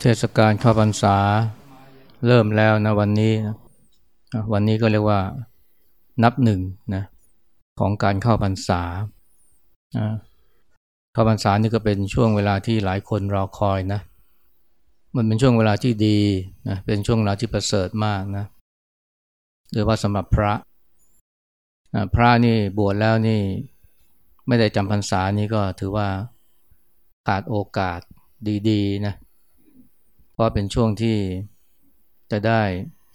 เทศกาลเข้าพรรษาเริ่มแล้วนะวันนี้นะวันนี้ก็เรียกว่านับหนึ่งนะของการเข้าพรรษาเข้าพรรษานี่ก็เป็นช่วงเวลาที่หลายคนรอคอยนะ มันเป็นช่วงเวลาที่ดีนะเป็นช่วงเวลาที่ประเสริฐมากนะโดยว่าสำหรับพระพระนี่บวชแล้วนี่ไม่ได้จำพรรษานี่ก็ถือว่าขาดโอกาสดีๆนะเพราะเป็นช่วงที่จะได้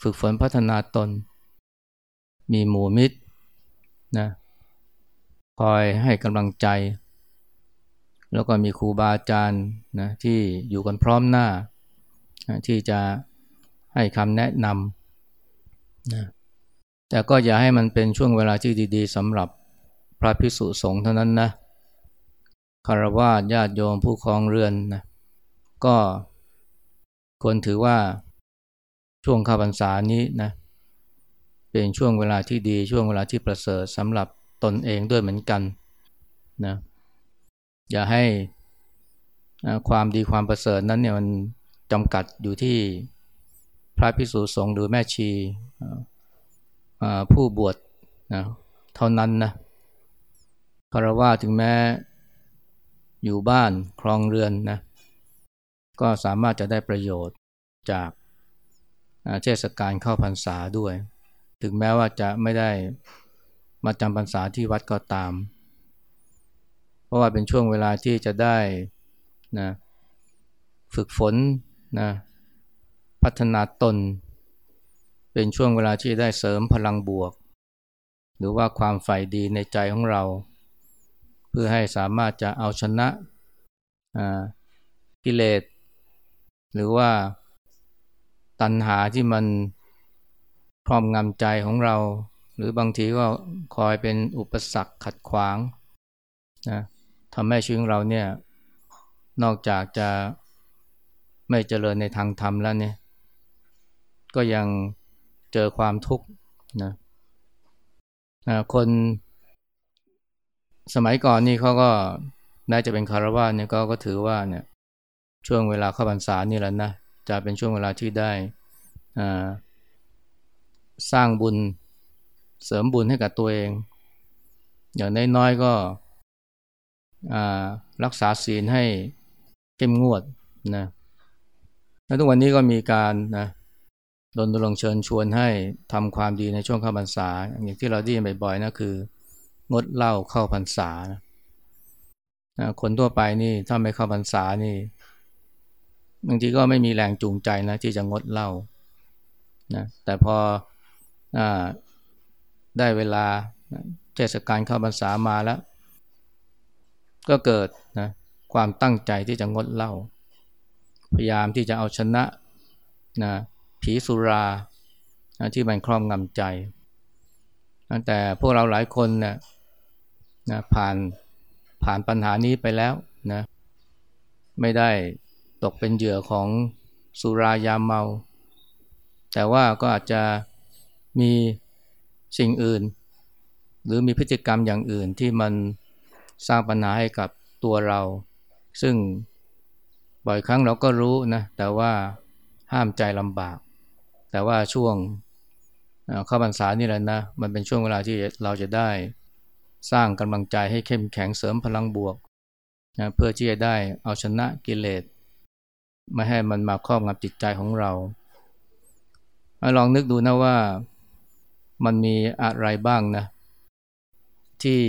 ฝึกฝนพัฒนาตน มีหมู่มิตรนะคอยให้กำลังใจ แล้วก็มีครูบาอาจารย์นะที่อยู่กันพร้อมหน้า ที่จะให้คำแนะนำนะแต่ก็อย่าให้มันเป็นช่วงเวลาที่ดี ๆสำหรับพระพิสุสงฆ์เท่านั้นนะคารวะญาติโยมผู้ครองเรือนนะก็ ควรถือว่าช่วงข้าพรรษานี้นะเป็นช่วงเวลาที่ดีช่วงเวลาที่ประเสริฐสำหรับตนเองด้วยเหมือนกันนะอย่าให้ความดีความประเสริฐนั้นเนี่ยมันจำกัดอยู่ที่พระพิสุสงฆ์หรือแม่ชีผู้บวชนะเท่านั้นนะคารวะถึงแม้อยู่บ้านครองเรือนนะ ก็สามารถจะได้ประโยชน์จากเทศกาลเข้าพรรษาด้วย ถึงแม้ว่าจะไม่ได้มาจำพรรษาที่วัดก็ตาม เพราะว่าเป็นช่วงเวลาที่จะได้นะฝึกฝนนะพัฒนาตน เป็นช่วงเวลาที่ได้เสริมพลังบวก หรือว่าความใฝ่ดีในใจของเรา เพื่อให้สามารถจะเอาชนะกิเลส หรือว่าตัณหาที่มันครอบงำใจของเรา หรือบางทีก็คอยเป็นอุปสรรคขัดขวางนะทำให้ชีวิตเราเนี่ยนอกจากจะไม่เจริญในทางธรรมแล้วเนี่ย ก็ยังเจอความทุกข์นะนะคนสมัยก่อนนี่เขาก็น่าจะเป็นคารวะเนี่ยก็ก็ถือว่าเนี่ย ช่วงเวลาเข้าพรรษานี่แหละนะจะเป็นช่วงเวลาที่ได้สร้างบุญเสริมบุญให้กับตัวเอง อย่างน้อยๆก็รักษาศีลให้เข้มงวดนะแล้วทุกวันนี้ก็มีการนะดนรงเชิญชวนให้ทำความดีในช่วงเข้าพรรษา อย่างที่เราได้ยินบ่อยๆนะคืองดเหล้าเข้าพรรษานะคนทั่วไปนี่ถ้าไม่เข้าพรรษานี่ บางทีก็ไม่มีแรงจูงใจนะที่จะงดเหล้านะแต่พออได้เวลาเทศกาลเข้าพรรษามาแล้ว ก็เกิดนะความตั้งใจที่จะงดเหล้าพยายามที่จะเอาชนะนะผีสุรานะที่มันครอบงำใจ แต่พวกเราหลายคนนะนะผ่านผ่านปัญหานี้ไปแล้วนะไม่ได้ ตกเป็นเหยื่อของสุรายาเมา แต่ว่าก็อาจจะมีสิ่งอื่น หรือมีพฤติกรรมอย่างอื่นที่มันสร้างปัญหาให้กับตัวเรา ซึ่งบ่อยครั้งเราก็รู้นะ แต่ว่าห้ามใจลำบาก แต่ว่าช่วงเข้าพรรษานี่แหละนะ มันเป็นช่วงเวลาที่เราจะได้สร้างกำลังใจให้เข้มแข็งเสริมพลังบวกนะเพื่อที่จะได้เอาชนะกิเลส ไม่ให้มันมาครอบงำจิตใจของเรา ลองนึกดูนะว่ามันมีอะไรบ้างนะ ที่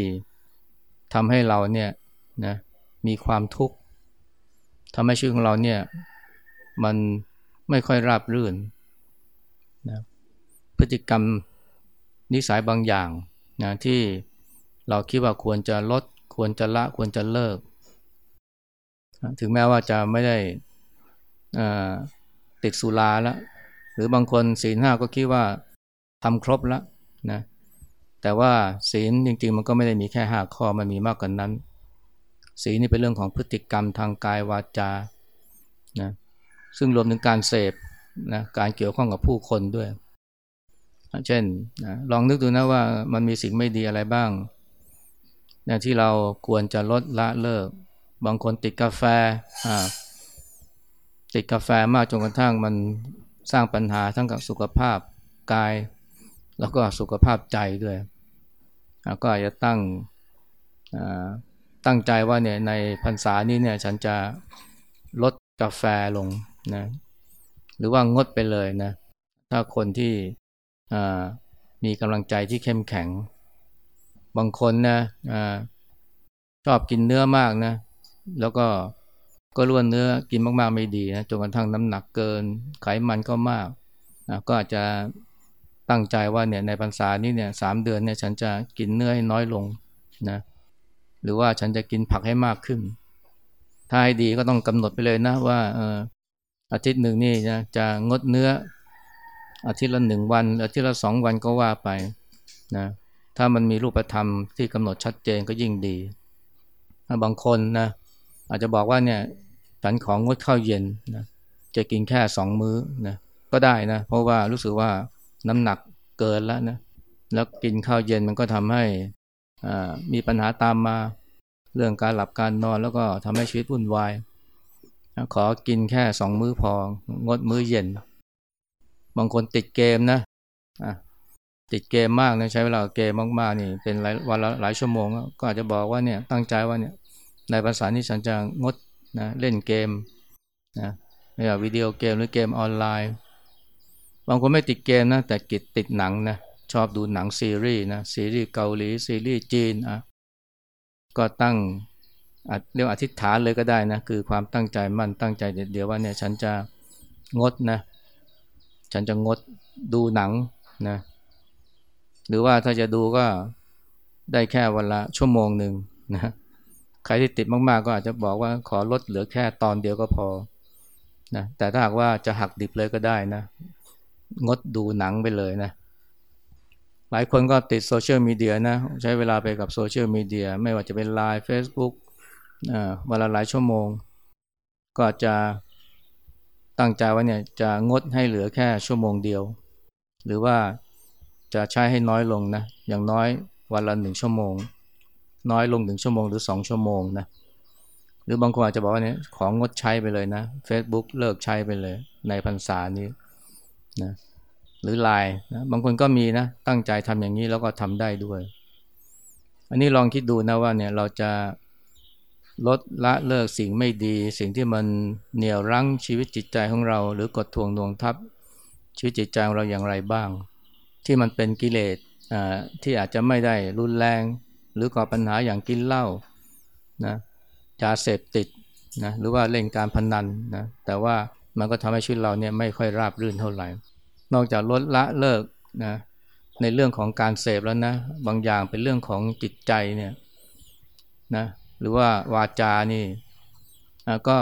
ทำให้เราเนี่ยนะมีความทุกข์ทำให้ชีวิตของเราเนี่ยมันไม่ค่อยราบรื่นนะพฤติกรรมนิสัยบางอย่างนะที่เราคิดว่าควรจะลด ควรจะละควรจะเลิก ถึงแม้ว่าจะไม่ได้ ติดสุราแล้วหรือบางคนศีลห้าก็คิดว่าทำครบแล้วนะแต่ว่าศีลจริง ๆ มันก็ไม่ได้มีแค่ห้าข้อมันมีมากกว่านนั้น ศีลนี่เป็นเรื่องของพฤติกรรมทางกายวาจานะซึ่งรวมถึงการเสพนะการเกี่ยวข้องกับผู้คนด้วย เช่นนะลองนึกดูนะว่ามันมีสิ่งไม่ดีอะไรบ้างนะที่เราควรจะลดละเลิก บางคนติดกาแฟอ่า ติดกาแฟมากจนกระทั่งมันสร้างปัญหาทั้งกับสุขภาพกาย แล้วก็สุขภาพใจด้วย ก็อาจจะตั้งตั้งใจว่าเนี่ยในพรรษานี้เนี่ยฉันจะลดกาแฟลงนะหรือว่างดไปเลยนะถ้าคนที่มีกำลังใจที่เข้มแข็ง บางคนนะอชอบกินเนื้อมากนะ แล้วก็ ก็ล้วนเนื้อกินมากๆไม่ดีนะจนกระทั่งน้ำหนักเกิน ไขมันก็มากนะก็อาจจะตั้งใจว่าเนี่ยในพรรษานี้เนี่ยสามเดือนเนี่ยฉันจะกินเนื้อให้น้อยลงนะหรือว่าฉันจะกินผักให้มากขึ้น ถ้าให้ดีก็ต้องกำหนดไปเลยนะว่าเอออาทิตย์หนึ่งนี่นะจะงดเนื้อ อาทิตย์ละหนึ่งวันอาทิตย์ละสองวันก็ว่าไปนะถ้ามันมีรูปธรรมที่กำหนดชัดเจนก็ยิ่งดี บางคนนะอาจจะบอกว่าเนี่ย ฉันของงดข้าวเย็นนะจะกินแค่สองมื้อนะก็ได้นะ เพราะว่ารู้สึกว่าน้ำหนักเกินแล้วนะแล้วกินข้าวเย็นมันก็ทำให้มีปัญหาตามมาเรื่องการหลับการนอนแล้วก็ทำให้ชีวิตวุ่นวายขอกินแค่สองมื้อพองดมื้อเย็น บางคนติดเกมนะติดเกมมากนะใช้เวลาเกมมากๆนี่เป็นหลายวันละหลายชั่วโมง ก็อาจจะบอกว่าเนี่ยตั้งใจว่าเนี่ยในภาษานี้ฉันจะงด นะเล่นเกมนะไม่ว่าวิดีโอเกมหรือเกมออนไลน์ บางคนไม่ติดเกมนะแต่กิดติดหนังนะชอบดูหนังซีรีส์นะซีรีส์เกาหลีซีรีส์จีนอะก็ตั้งเรียกอธิษฐานเลยก็ได้นะคือความตั้งใจมั่นตั้งใจเดียวว่าเนี่ยฉันจะงดนะฉันจะงดดูหนังนะหรือว่าถ้าจะดูก็ได้แค่วันละชั่วโมงหนึ่งนะ ใครที่ติดมากๆ ก็อาจจะบอกว่าขอลดเหลือแค่ตอนเดียวก็พอนะแต่ถ้าหากว่าจะหักดิบเลยก็ได้นะ งดดูหนังไปเลยนะ หลายคนก็ติดโซเชียลมีเดียนะ ใช้เวลาไปกับโซเชียลมีเดียไม่ว่าจะเป็นไลน์เฟซบุ๊กวันละหลายชั่วโมง ก็จะตั้งใจว่าเนี่ยจะงดให้เหลือแค่ชั่วโมงเดียว หรือว่าจะใช้ให้น้อยลงนะ อย่างน้อยวันละหนึ่งชั่วโมง น้อยลงถึงชั่วโมงหรือสองชั่วโมงนะหรือบางคนอาจจะบอกว่าเนี่ยของงดใช้ไปเลยนะ Facebook เลิกใช้ไปเลยในพรรษานี้นะหรือไลน์นะบางคนก็มีนะตั้งใจทำอย่างนี้แล้วก็ทำได้ด้วย อันนี้ลองคิดดูนะว่าเนี่ยเราจะลดละเลิกสิ่งไม่ดี สิ่งที่มันเหนี่ยวรั้งชีวิตจิตใจของเรา หรือกดทวงดวงทับชีวิตจิตใจของเราอย่างไรบ้าง ที่มันเป็นกิเลสที่อาจจะไม่ได้รุนแรง หรือก่อปัญหาอย่างกินเหล้านะยาเสพติดนะหรือว่าเล่นการพนันนะแต่ว่ามันก็ทำให้ชีวิตเราเนี่ยไม่ค่อยราบรื่นเท่าไหร่ นอกจากลดละเลิกนะในเรื่องของการเสพแล้วนะบางอย่างเป็นเรื่องของจิตใจเนี่ยนะหรือว่าวาจานี่ก็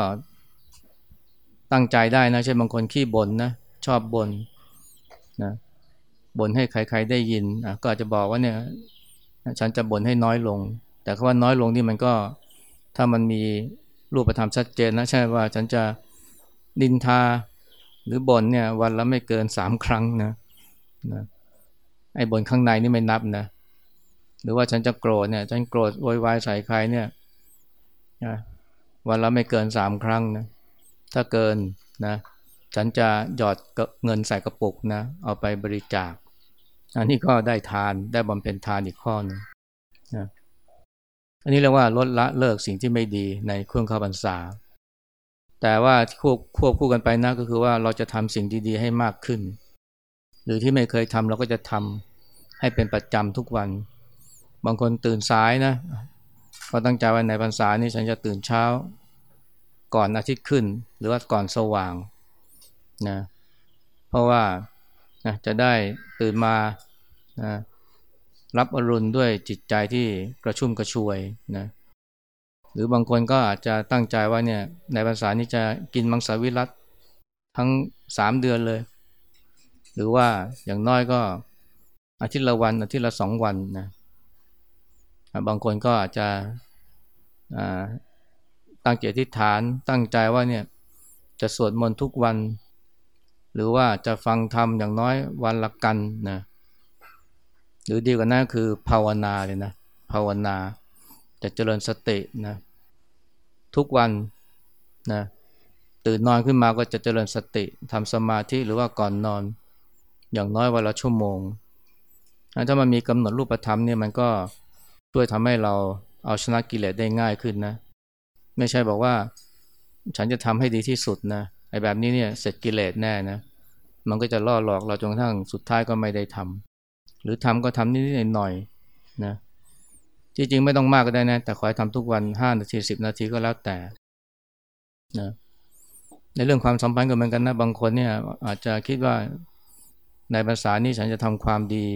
ตั้งใจได้นะเช่นบางคนขี้บ่นนะชอบบ่นนะบ่นให้ใครๆได้ยินก็อาจจะบอกว่าเนี่ย ฉันจะบ่นให้น้อยลง แต่คำว่าน้อยลงนี่มันก็ถ้ามันมีรูปธรรมชัดเจนนะใช่ว่าฉันจะดินทาหรือบ่นเนี่ยวันละไม่เกินสามครั้งนะนะไอ้บ่นข้างในนี่ไม่นับนะหรือว่าฉันจะโกรธเนี่ยฉันโกรธโวยวายใส่ใครเนี่ยนะวันละไม่เกินสามครั้งนะถ้าเกินนะฉันจะหยอดเงินใส่กระปุกนะเอาไปบริจาค อันนี้ก็ได้ทานได้บำเพ็ญทานอีกข้อนึงนะอันนี้เรียกว่าลดละเลิกสิ่งที่ไม่ดีในเครื่องข้าพรรษา แต่ว่าควบควบคู่กันไปนะก็คือว่าเราจะทำสิ่งดีๆให้มากขึ้น หรือที่ไม่เคยทำเราก็จะทำให้เป็นประจำทุกวัน บางคนตื่นสายนะก็ตั้งใจว่าในพรรษานี้ฉันจะตื่นเช้า ก่อนอาทิตย์ขึ้น หรือว่าก่อนสว่างนะเพราะว่า นะจะได้ตื่นมานะรับอรุณด้วยจิตใจที่กระชุ่มกระชวยนะหรือบางคนก็อาจจะตั้งใจว่าเนี่ยในภาษานี้จะกินมังสวิรัตทั้งสามเดือนเลย หรือว่าอย่างน้อยก็อาทิตย์ละวันอาทิตย์ละสองวันนะบางคนก็อาจจะตั้งเจติฐานตั้งใจว่าเนี่ยจะสวดมนต์ทุกวัน หรือว่าจะฟังธรรมอย่างน้อยวันละกันนะหรือดีกว่านั้นคือภาวนาเลยนะภาวนาจะเจริญสตินะทุกวันนะตื่นนอนขึ้นมาก็จะเจริญสติทำสมาธิหรือว่าก่อนนอน อย่างน้อยวันละชั่วโมง ถ้ามันมีกำหนดรูปธรรมเนี่ยมันก็ช่วยทำให้เราเอาชนะกิเลสได้ง่ายขึ้นนะ ไม่ใช่บอกว่า ฉันจะทำให้ดีที่สุดนะ ไอ้แบบนี้เนี่ยเสร็จกิเลสแน่นะ มันก็จะล่อหลอกเราจนกระทั่งสุดท้ายก็ไม่ได้ทำหรือทำก็ทำนิดๆหน่อยๆนะจริงๆไม่ต้องมากก็ได้นะ แต่ขอให้ทำทุกวันห้านาทีสิบนาทีก็แล้วแต่นะในเรื่องความสัมพันธ์ก็เหมือนกันนะ บางคนเนี่ยอาจจะคิดว่าในภาษานี้ฉันจะทำความดี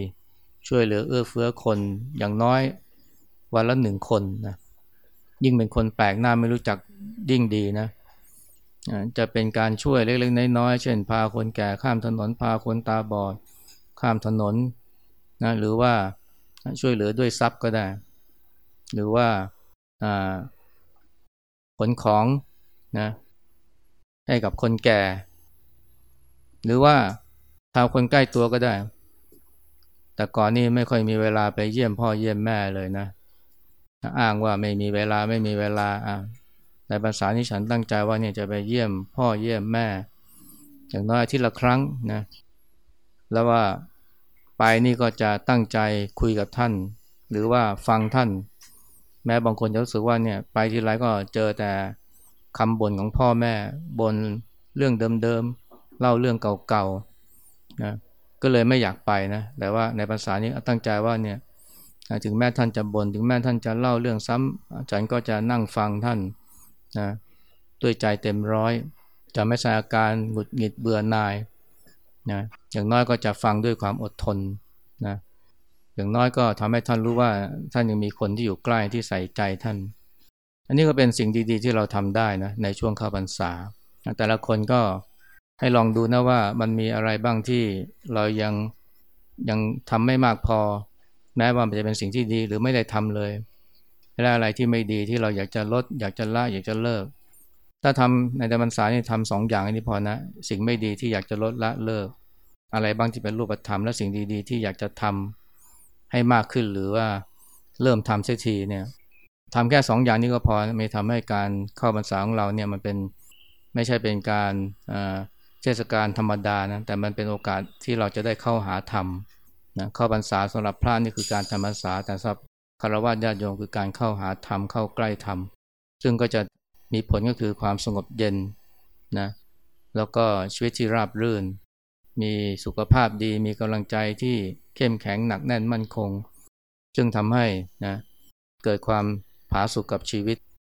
ช่วยเหลือเอื้อเฟื้อคนอย่างน้อยวันละหนึ่งคนนะยิ่งเป็นคนแปลกหน้าไม่รู้จักยิ่งดีนะ จะเป็นการช่วยเล็กๆน้อยๆเช่นพาคนแก่ข้ามถนนพาคนตาบอด ข้ามถนนนะหรือว่าช่วยเหลือด้วยทรัพย์ก็ได้ หรือว่าขนของนะให้กับคนแก่ หรือว่าทาคนใกล้ตัวก็ได้ แต่ก่อนนี้ไม่ค่อยมีเวลาไปเยี่ยมพ่อเยี่ยมแม่เลยนะ อ้างว่าไม่มีเวลาไม่มีเวลาอ่า ในภาษานี้ฉันตั้งใจว่าเนี่ยจะไปเยี่ยมพ่อเยี่ยมแม่ อย่างน้อยทิตย์ละครั้งนะแล้วว่าไปนี่ก็จะตั้งใจคุยกับท่าน หรือว่าฟังท่าน แม้บางคนจะรู้สึกว่าเนี่ยไปทีไรก็เจอแต่คำบ่นของพ่อแม่บนเรื่องเดิมๆเล่าเรื่องเก่าๆนะก็เลยไม่อยากไปนะแต่ว่าในภาษานี้ตั้งใจว่าเนี่ยถึงแม้ท่านจะบน่นถึงแม้ท่านจะเล่าเรื่องซ้ำฉันก็จะนั่งฟังท่าน นะด้วยใจเต็มร้อย จะไม่ใส่อาการหงุดหงิดเบื่อหน่ายนะอย่างน้อยก็จะฟังด้วยความอดทนนะอย่างน้อยก็ทำให้ท่านรู้ว่าท่านยังมีคนที่อยู่ใกล้ที่ใส่ใจท่าน อันนี้ก็เป็นสิ่งดีๆ ที่เราทำได้นะในช่วงเข้าพรรษา แต่ละคนก็ให้ลองดูนะว่ามันมีอะไรบ้างที่เรายังยังทำไม่มากพอ แม้ว่ามันจะเป็นสิ่งที่ดีหรือไม่ได้ทำเลย และอะไรที่ไม่ดีที่เราอยากจะลด อยากจะละอยากจะเลิก ถ้าทำในแต่พรรษานี่ทำสองอย่างนี้พอนะ สิ่งไม่ดีที่อยากจะลดละเลิก อะไรบ้างที่เป็นรูปธรรมและสิ่งดีๆ ที่อยากจะทำให้มากขึ้นหรือว่าเริ่มทำเสียทีเนี่ยทำแค่สองอย่างนี้ก็พอไม่ทำให้การเข้าพรรษาของเราเนี่ยมันเป็นไม่ใช่เป็นการเทศกาลธรรมดานะแต่มันเป็นโอกาสที่เราจะได้เข้าหาธรรมนะเข้าพรรษาสำหรับพระนี่คือการทำพรรษาแต่สำหรับ คารวะญาติโยมคือการเข้าหาธรรมเข้าใกล้ธรรมซึ่งก็จะมีผลก็คือความสงบเย็นนะแล้วก็ชีวิตที่ราบรื่น มีสุขภาพดีมีกำลังใจที่เข้มแข็งหนักแน่นมั่นคง จึงทำให้นะเกิดความผาสุกกับชีวิต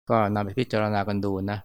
ก็นำไปพิจารณากันดูนะ